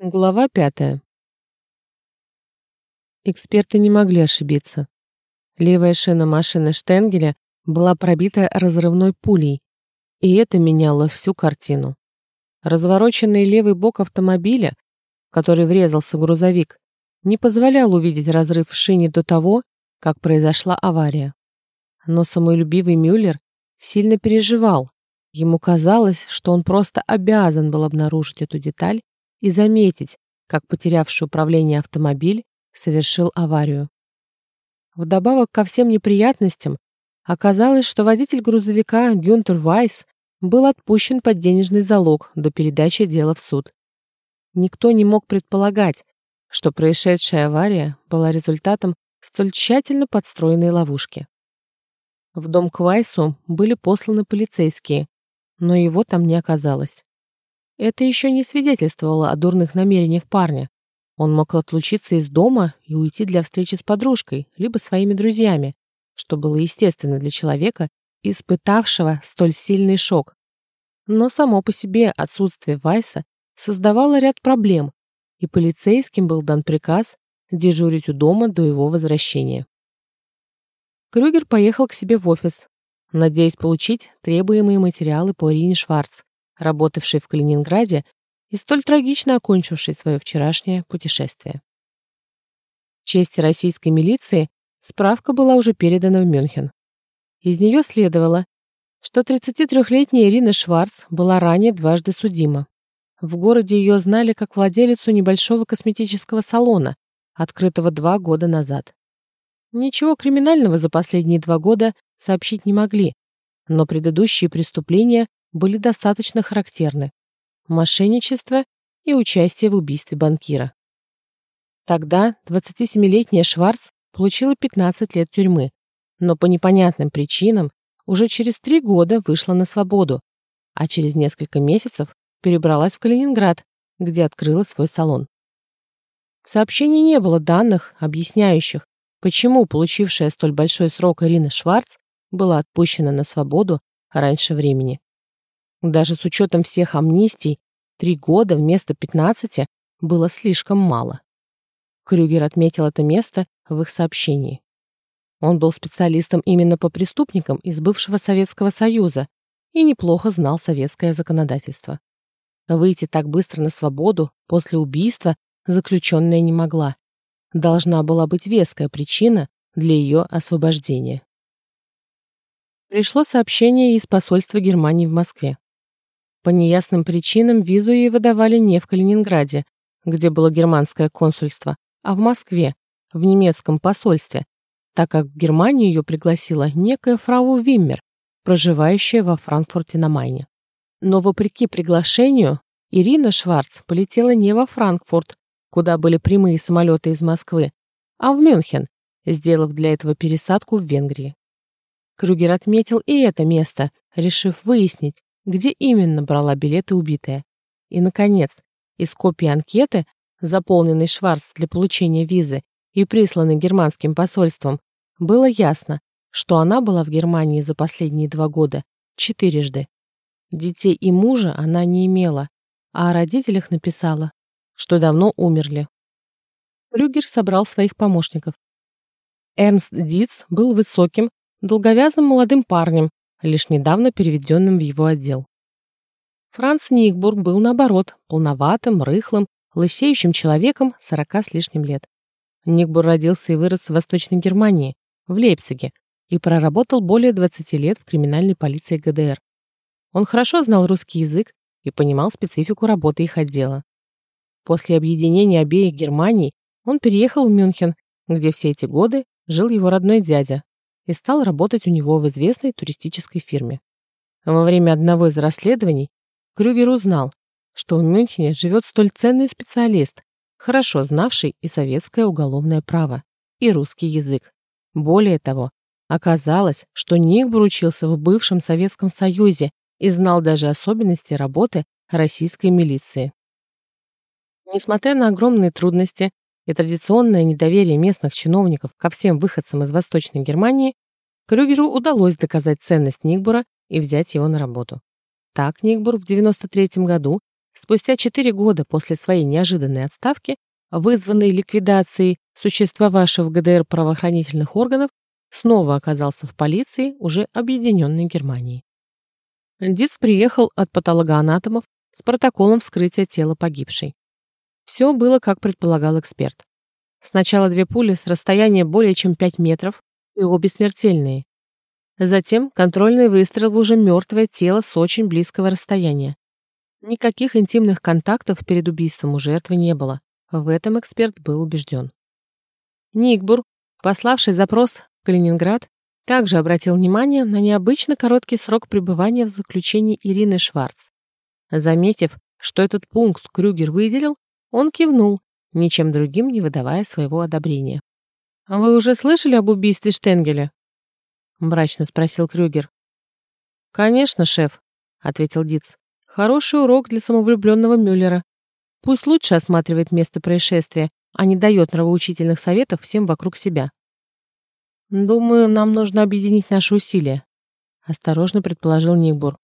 Глава пятая. Эксперты не могли ошибиться. Левая шина машины Штенгеля была пробита разрывной пулей, и это меняло всю картину. Развороченный левый бок автомобиля, в который врезался грузовик, не позволял увидеть разрыв в шине до того, как произошла авария. Но самолюбивый Мюллер сильно переживал. Ему казалось, что он просто обязан был обнаружить эту деталь и заметить, как потерявший управление автомобиль совершил аварию. Вдобавок ко всем неприятностям, оказалось, что водитель грузовика Гюнтер Вайс был отпущен под денежный залог до передачи дела в суд. Никто не мог предполагать, что происшедшая авария была результатом столь тщательно подстроенной ловушки. В дом к Вайсу были посланы полицейские, но его там не оказалось. Это еще не свидетельствовало о дурных намерениях парня. Он мог отлучиться из дома и уйти для встречи с подружкой, либо своими друзьями, что было естественно для человека, испытавшего столь сильный шок. Но само по себе отсутствие Вайса создавало ряд проблем, и полицейским был дан приказ дежурить у дома до его возвращения. Крюгер поехал к себе в офис, надеясь получить требуемые материалы по Ирине Шварц, работавший в Калининграде и столь трагично окончивший свое вчерашнее путешествие. В честь российской милиции справка была уже передана в Мюнхен. Из нее следовало, что 33-летняя Ирина Шварц была ранее дважды судима. В городе ее знали как владелицу небольшого косметического салона, открытого два года назад. Ничего криминального за последние два года сообщить не могли, но предыдущие преступления были достаточно характерны. Мошенничество и участие в убийстве банкира. Тогда 27-летняя Шварц получила 15 лет тюрьмы, но по непонятным причинам уже через три года вышла на свободу, а через несколько месяцев перебралась в Калининград, где открыла свой салон. В сообщении не было данных, объясняющих, почему получившая столь большой срок Ирина Шварц была отпущена на свободу раньше времени. Даже с учетом всех амнистий, три года вместо 15 было слишком мало. Крюгер отметил это место в их сообщении. Он был специалистом именно по преступникам из бывшего Советского Союза и неплохо знал советское законодательство. Выйти так быстро на свободу после убийства заключенная не могла. Должна была быть веская причина для ее освобождения. Пришло сообщение из посольства Германии в Москве. По неясным причинам визу ей выдавали не в Калининграде, где было германское консульство, а в Москве, в немецком посольстве, так как в Германию ее пригласила некая фрау Виммер, проживающая во Франкфурте на Майне. Но вопреки приглашению, Ирина Шварц полетела не во Франкфурт, куда были прямые самолеты из Москвы, а в Мюнхен, сделав для этого пересадку в Венгрии. Крюгер отметил и это место, решив выяснить, где именно брала билеты убитая. И, наконец, из копии анкеты, заполненной Шварц для получения визы и присланной германским посольством, было ясно, что она была в Германии за последние два года четырежды. Детей и мужа она не имела, а о родителях написала, что давно умерли. Крюгер собрал своих помощников. Эрнст Диц был высоким, долговязым молодым парнем, лишь недавно переведенным в его отдел. Франц Никбург был, наоборот, полноватым, рыхлым, лысеющим человеком сорока с лишним лет. Никбур родился и вырос в Восточной Германии, в Лейпциге, и проработал более 20 лет в криминальной полиции ГДР. Он хорошо знал русский язык и понимал специфику работы их отдела. После объединения обеих Германий он переехал в Мюнхен, где все эти годы жил его родной дядя, и стал работать у него в известной туристической фирме. Во время одного из расследований Крюгер узнал, что в Мюнхене живет столь ценный специалист, хорошо знавший и советское уголовное право, и русский язык. Более того, оказалось, что Никбор учился в бывшем Советском Союзе и знал даже особенности работы российской милиции. Несмотря на огромные трудности, и традиционное недоверие местных чиновников ко всем выходцам из Восточной Германии, Крюгеру удалось доказать ценность Никбура и взять его на работу. Так Никбур в 93 году спустя четыре года после своей неожиданной отставки, вызванной ликвидацией существовавших в ГДР правоохранительных органов, снова оказался в полиции уже объединенной Германии. Диц приехал от патологоанатомов с протоколом вскрытия тела погибшей. Все было, как предполагал эксперт. Сначала две пули с расстояния более чем 5 метров и обе смертельные. Затем контрольный выстрел в уже мертвое тело с очень близкого расстояния. Никаких интимных контактов перед убийством у жертвы не было. В этом эксперт был убежден. Никбур, пославший запрос в Калининград, также обратил внимание на необычно короткий срок пребывания в заключении Ирины Шварц. Заметив, что этот пункт Крюгер выделил, он кивнул, ничем другим не выдавая своего одобрения. «Вы уже слышали об убийстве Штенгеля?» — мрачно спросил Крюгер. «Конечно, шеф», — ответил Диц. «Хороший урок для самовлюбленного Мюллера. Пусть лучше осматривает место происшествия, а не дает нравоучительных советов всем вокруг себя». «Думаю, нам нужно объединить наши усилия», — осторожно предположил Никбур.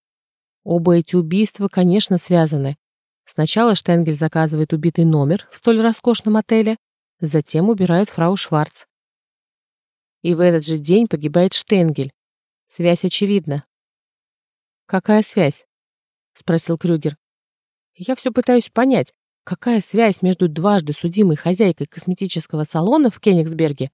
«Оба эти убийства, конечно, связаны. Сначала Штенгель заказывает убитый номер в столь роскошном отеле, затем убирают фрау Шварц. И в этот же день погибает Штенгель. Связь очевидна. «Какая связь?» — спросил Крюгер. «Я все пытаюсь понять, какая связь между дважды судимой хозяйкой косметического салона в Кенигсберге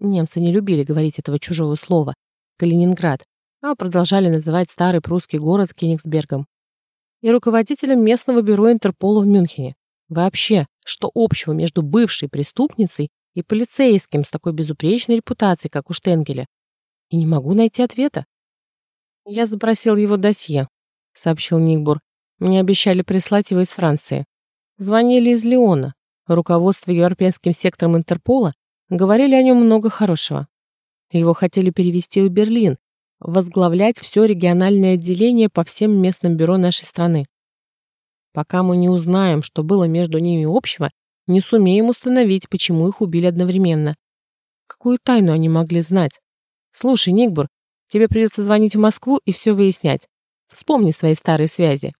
немцы не любили говорить этого чужого слова, Калининград, а продолжали называть старый прусский город Кенигсбергом, и руководителем местного бюро Интерпола в Мюнхене. Вообще, что общего между бывшей преступницей и полицейским с такой безупречной репутацией, как у Штенгеля. И не могу найти ответа. Я запросил его досье, сообщил Никбур. Мне обещали прислать его из Франции. Звонили из Леона. Руководство европейским сектором Интерпола говорили о нем много хорошего. Его хотели перевести в Берлин, возглавлять все региональное отделение по всем местным бюро нашей страны. Пока мы не узнаем, что было между ними общего, не сумеем установить, почему их убили одновременно. Какую тайну они могли знать? Слушай, Никбур, тебе придется звонить в Москву и все выяснять. Вспомни свои старые связи.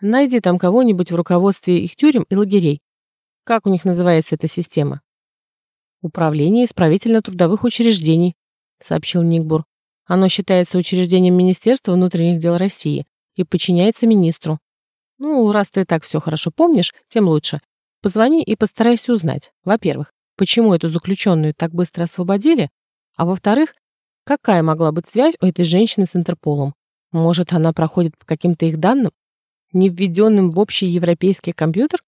Найди там кого-нибудь в руководстве их тюрем и лагерей. Как у них называется эта система? Управление исправительно-трудовых учреждений, сообщил Никбур. Оно считается учреждением Министерства внутренних дел России и подчиняется министру. Ну, раз ты так все хорошо помнишь, тем лучше. Позвони и постарайся узнать, во-первых, почему эту заключенную так быстро освободили, а во-вторых, какая могла быть связь у этой женщины с Интерполом. Может, она проходит по каким-то их данным, не введенным в общий европейский компьютер?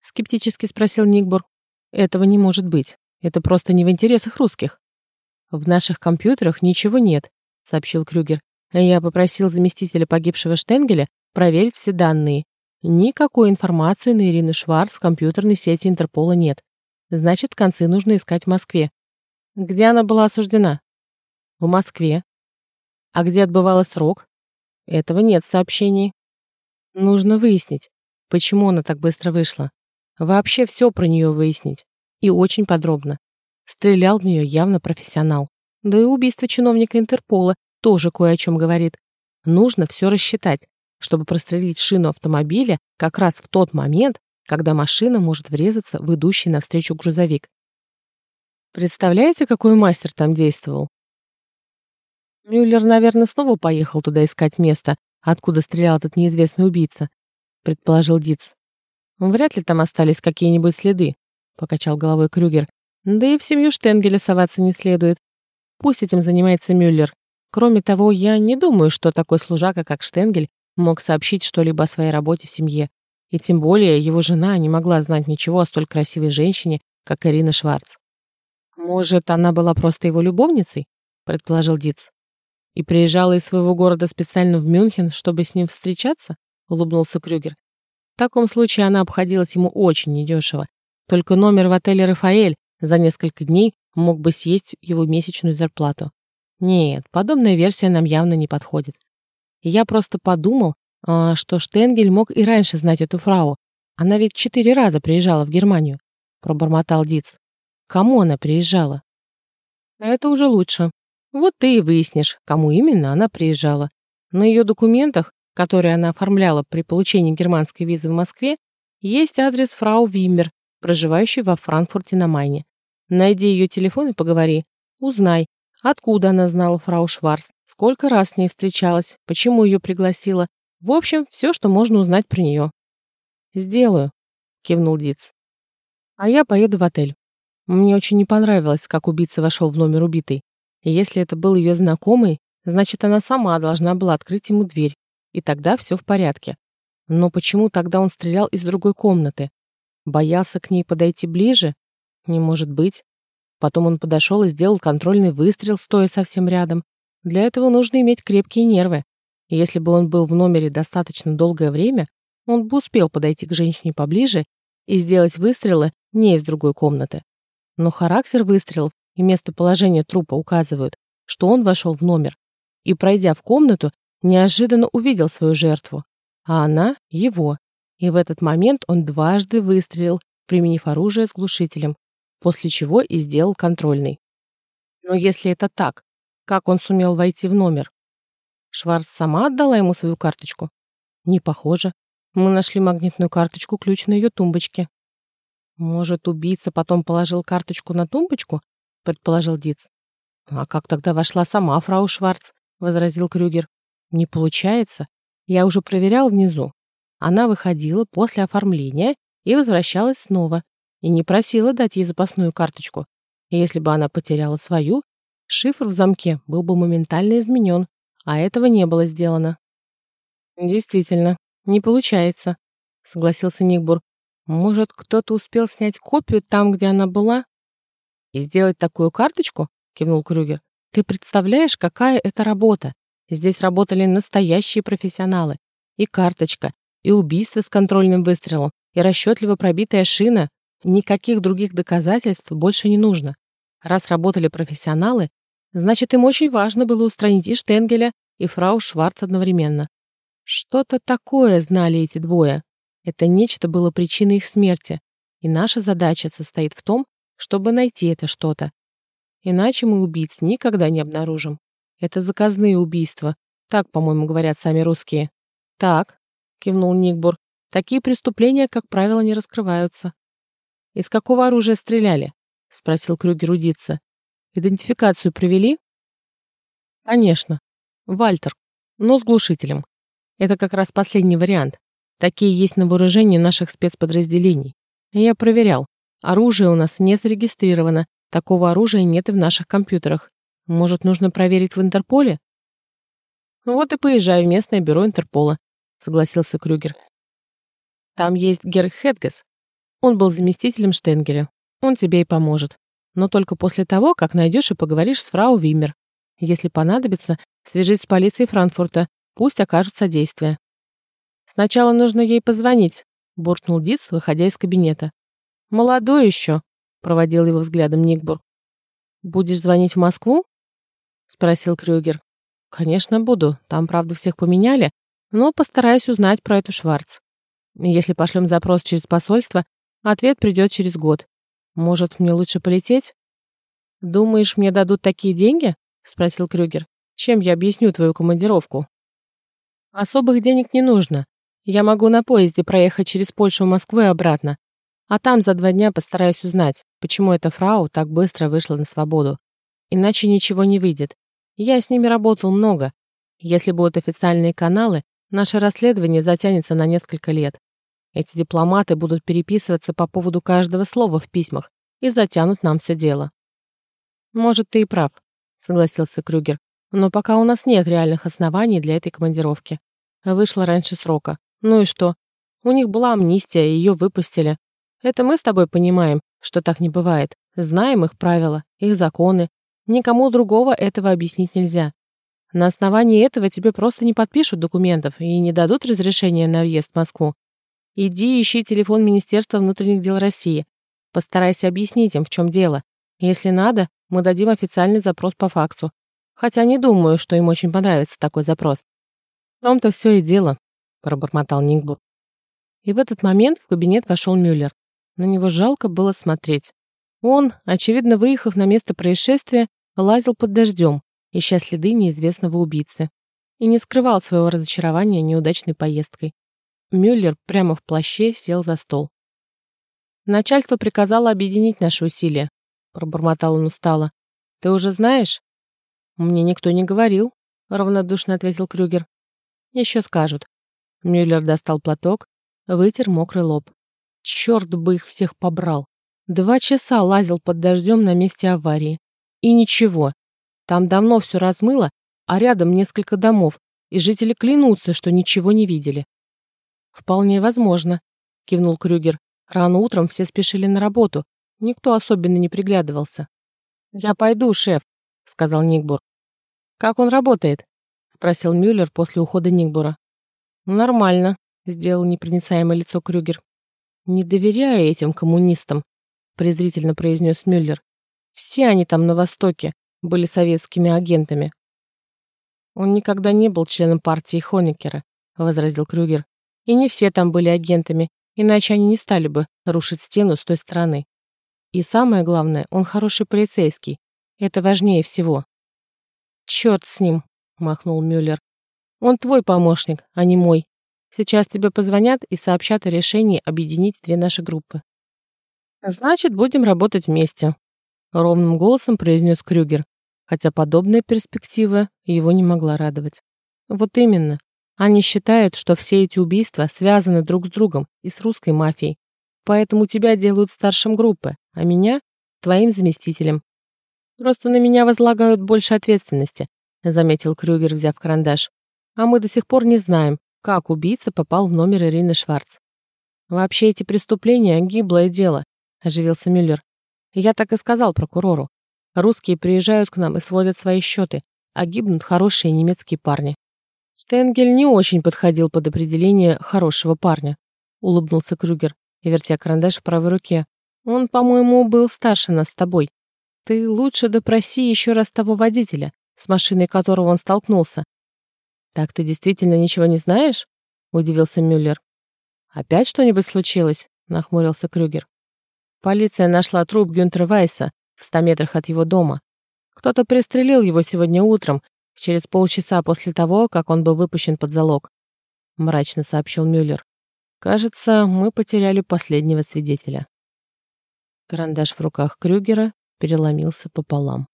Скептически спросил Никбор. Этого не может быть. Это просто не в интересах русских. В наших компьютерах ничего нет, сообщил Крюгер. Я попросил заместителя погибшего Штенгеля проверить все данные Никакой информации на Ирину Шварц в компьютерной сети Интерпола нет. Значит, концы нужно искать в Москве. Где она была осуждена? В Москве. А где отбывала срок? Этого нет в сообщении. Нужно выяснить, почему она так быстро вышла. Вообще все про нее выяснить. И очень подробно. Стрелял в нее явно профессионал. Да и убийство чиновника Интерпола тоже кое о чем говорит. Нужно все рассчитать чтобы прострелить шину автомобиля как раз в тот момент, когда машина может врезаться в идущий навстречу грузовик. Представляете, какой мастер там действовал? Мюллер, наверное, снова поехал туда искать место, откуда стрелял этот неизвестный убийца, предположил Диц. Вряд ли там остались какие-нибудь следы, покачал головой Крюгер. Да и в семью Штенгеля соваться не следует. Пусть этим занимается Мюллер. Кроме того, я не думаю, что такой служака, как Штенгель, мог сообщить что-либо о своей работе в семье. И тем более его жена не могла знать ничего о столь красивой женщине, как Ирина Шварц. «Может, она была просто его любовницей?» – предположил Диц. «И приезжала из своего города специально в Мюнхен, чтобы с ним встречаться?» – улыбнулся Крюгер. «В таком случае она обходилась ему очень недешево. Только номер в отеле «Рафаэль» за несколько дней мог бы съесть его месячную зарплату. Нет, подобная версия нам явно не подходит. Я просто подумал, а, что Штенгель мог и раньше знать эту фрау. Она ведь четыре раза приезжала в Германию, пробормотал Диц. Кому она приезжала? Это уже лучше. Вот ты и выяснишь, кому именно она приезжала. На ее документах который она оформляла при получении германской визы в Москве, есть адрес фрау Виммер, проживающей во Франкфурте на Майне. Найди ее телефон и поговори. Узнай, откуда она знала фрау Шварц, сколько раз с ней встречалась, почему ее пригласила. В общем, все, что можно узнать про нее. «Сделаю», — кивнул Диц. «А я поеду в отель. Мне очень не понравилось, как убийца вошел в номер убитой. если это был ее знакомый, значит, она сама должна была открыть ему дверь. И тогда все в порядке. Но почему тогда он стрелял из другой комнаты? Боялся к ней подойти ближе? Не может быть. Потом он подошел и сделал контрольный выстрел, стоя совсем рядом. Для этого нужно иметь крепкие нервы. Если бы он был в номере достаточно долгое время, он бы успел подойти к женщине поближе и сделать выстрелы не из другой комнаты. Но характер выстрелов и местоположение трупа указывают, что он вошел в номер и, пройдя в комнату, неожиданно увидел свою жертву, а она — его. И в этот момент он дважды выстрелил, применив оружие с глушителем, после чего и сделал контрольный. Но если это так, как он сумел войти в номер? Шварц сама отдала ему свою карточку? Не похоже. Мы нашли магнитную карточку-ключ на ее тумбочке. Может, убийца потом положил карточку на тумбочку? Предположил Диц. А как тогда вошла сама фрау Шварц? Возразил Крюгер. Не получается. Я уже проверял внизу. Она выходила после оформления и возвращалась снова. И не просила дать ей запасную карточку. Если бы она потеряла свою, шифр в замке был бы моментально изменен, а этого не было сделано. Действительно, не получается, согласился Никбур. Может, кто-то успел снять копию там, где она была? И сделать такую карточку? кивнул Крюгер. Ты представляешь, какая это работа? Здесь работали настоящие профессионалы. И карточка, и убийство с контрольным выстрелом, и расчетливо пробитая шина. Никаких других доказательств больше не нужно. Раз работали профессионалы, значит, им очень важно было устранить и Штенгеля, и фрау Шварц одновременно. Что-то такое знали эти двое. Это нечто было причиной их смерти. И наша задача состоит в том, чтобы найти это что-то. Иначе мы убийц никогда не обнаружим. Это заказные убийства. Так, по-моему, говорят сами русские. Так, кивнул Никбур. Такие преступления, как правило, не раскрываются. Из какого оружия стреляли? Спросил Крюгер у Дитца. Идентификацию провели? Конечно. Вальтер. Но с глушителем. Это как раз последний вариант. Такие есть на вооружении наших спецподразделений. Я проверял. Оружие у нас не зарегистрировано. Такого оружия нет и в наших компьютерах. Может, нужно проверить в Интерполе? Вот и поезжаю в местное бюро Интерпола, согласился Крюгер. Там есть Герр Хедгес. Он был заместителем Штенгеля. Он тебе и поможет. Но только после того, как найдешь и поговоришь с фрау Виммер. Если понадобится, свяжись с полицией Франкфурта. Пусть окажут содействие. Сначала нужно ей позвонить, буркнул Диц, выходя из кабинета. Молодой еще, проводил его взглядом Никбур. Будешь звонить в Москву? — спросил Крюгер. «Конечно, буду. Там, правда, всех поменяли, но постараюсь узнать про эту Шварц. Если пошлем запрос через посольство, ответ придет через год. Может, мне лучше полететь?» «Думаешь, мне дадут такие деньги?» — спросил Крюгер. «Чем я объясню твою командировку?» «Особых денег не нужно. Я могу на поезде проехать через Польшу в Москву и обратно. А там за два дня постараюсь узнать, почему эта фрау так быстро вышла на свободу. Иначе ничего не выйдет. Я с ними работал много. Если будут официальные каналы, наше расследование затянется на несколько лет. Эти дипломаты будут переписываться по поводу каждого слова в письмах и затянут нам все дело. Может, ты и прав, согласился Крюгер. Но пока у нас нет реальных оснований для этой командировки. Вышла раньше срока. Ну и что? У них была амнистия, ее выпустили. Это мы с тобой понимаем, что так не бывает. Знаем их правила, их законы, Никому другого этого объяснить нельзя. На основании этого тебе просто не подпишут документов и не дадут разрешения на въезд в Москву. Иди ищи телефон Министерства внутренних дел России. Постарайся объяснить им, в чем дело. Если надо, мы дадим официальный запрос по факсу. Хотя не думаю, что им очень понравится такой запрос. В том-то все и дело, пробормотал Нингбург. И в этот момент в кабинет вошел Мюллер. На него жалко было смотреть. Он, очевидно выехав на место происшествия, лазил под дождем, ища следы неизвестного убийцы. и не скрывал своего разочарования неудачной поездкой. Мюллер прямо в плаще сел за стол. «Начальство приказало объединить наши усилия», — пробормотал он устало. «Ты уже знаешь?» «Мне никто не говорил», — равнодушно ответил Крюгер. «Еще скажут». Мюллер достал платок, вытер мокрый лоб. Черт бы их всех побрал. Два часа лазил под дождем на месте аварии. И ничего. Там давно все размыло, а рядом несколько домов, и жители клянутся, что ничего не видели. «Вполне возможно», — кивнул Крюгер. «Рано утром все спешили на работу. Никто особенно не приглядывался». «Я пойду, шеф», — сказал Никбур. «Как он работает?» — спросил Мюллер после ухода Никбура. «Нормально», — сделал непроницаемое лицо Крюгер. «Не доверяю этим коммунистам», — презрительно произнес Мюллер. «Все они там на Востоке были советскими агентами». «Он никогда не был членом партии Хонекера», — возразил Крюгер. «И не все там были агентами, иначе они не стали бы рушить стену с той стороны. И самое главное, он хороший полицейский. Это важнее всего». «Черт с ним», — махнул Мюллер. «Он твой помощник, а не мой. Сейчас тебе позвонят и сообщат о решении объединить две наши группы». «Значит, будем работать вместе», — ровным голосом произнес Крюгер хотя подобная перспектива его не могла радовать. Вот именно. Они считают, что все эти убийства связаны друг с другом и с русской мафией. Поэтому тебя делают старшим группы, а меня — твоим заместителем. Просто на меня возлагают больше ответственности, заметил Крюгер, взяв карандаш. А мы до сих пор не знаем, как убийца попал в номер Ирины Шварц. Вообще эти преступления — гиблое дело, оживился Мюллер. Я так и сказал прокурору. Русские приезжают к нам и сводят свои счеты, а гибнут хорошие немецкие парни. Штенгель не очень подходил под определение хорошего парня, улыбнулся Крюгер, вертя карандаш в правой руке. Он, по-моему, был старше нас с тобой. Ты лучше допроси еще раз того водителя, с машиной которого он столкнулся. Так ты действительно ничего не знаешь? удивился Мюллер. Опять что-нибудь случилось? нахмурился Крюгер. Полиция нашла труп Гюнтера Вайса, в ста метрах от его дома. Кто-то пристрелил его сегодня утром, через полчаса после того, как он был выпущен под залог», — мрачно сообщил Мюллер. «Кажется, мы потеряли последнего свидетеля». Карандаш в руках Крюгера переломился пополам.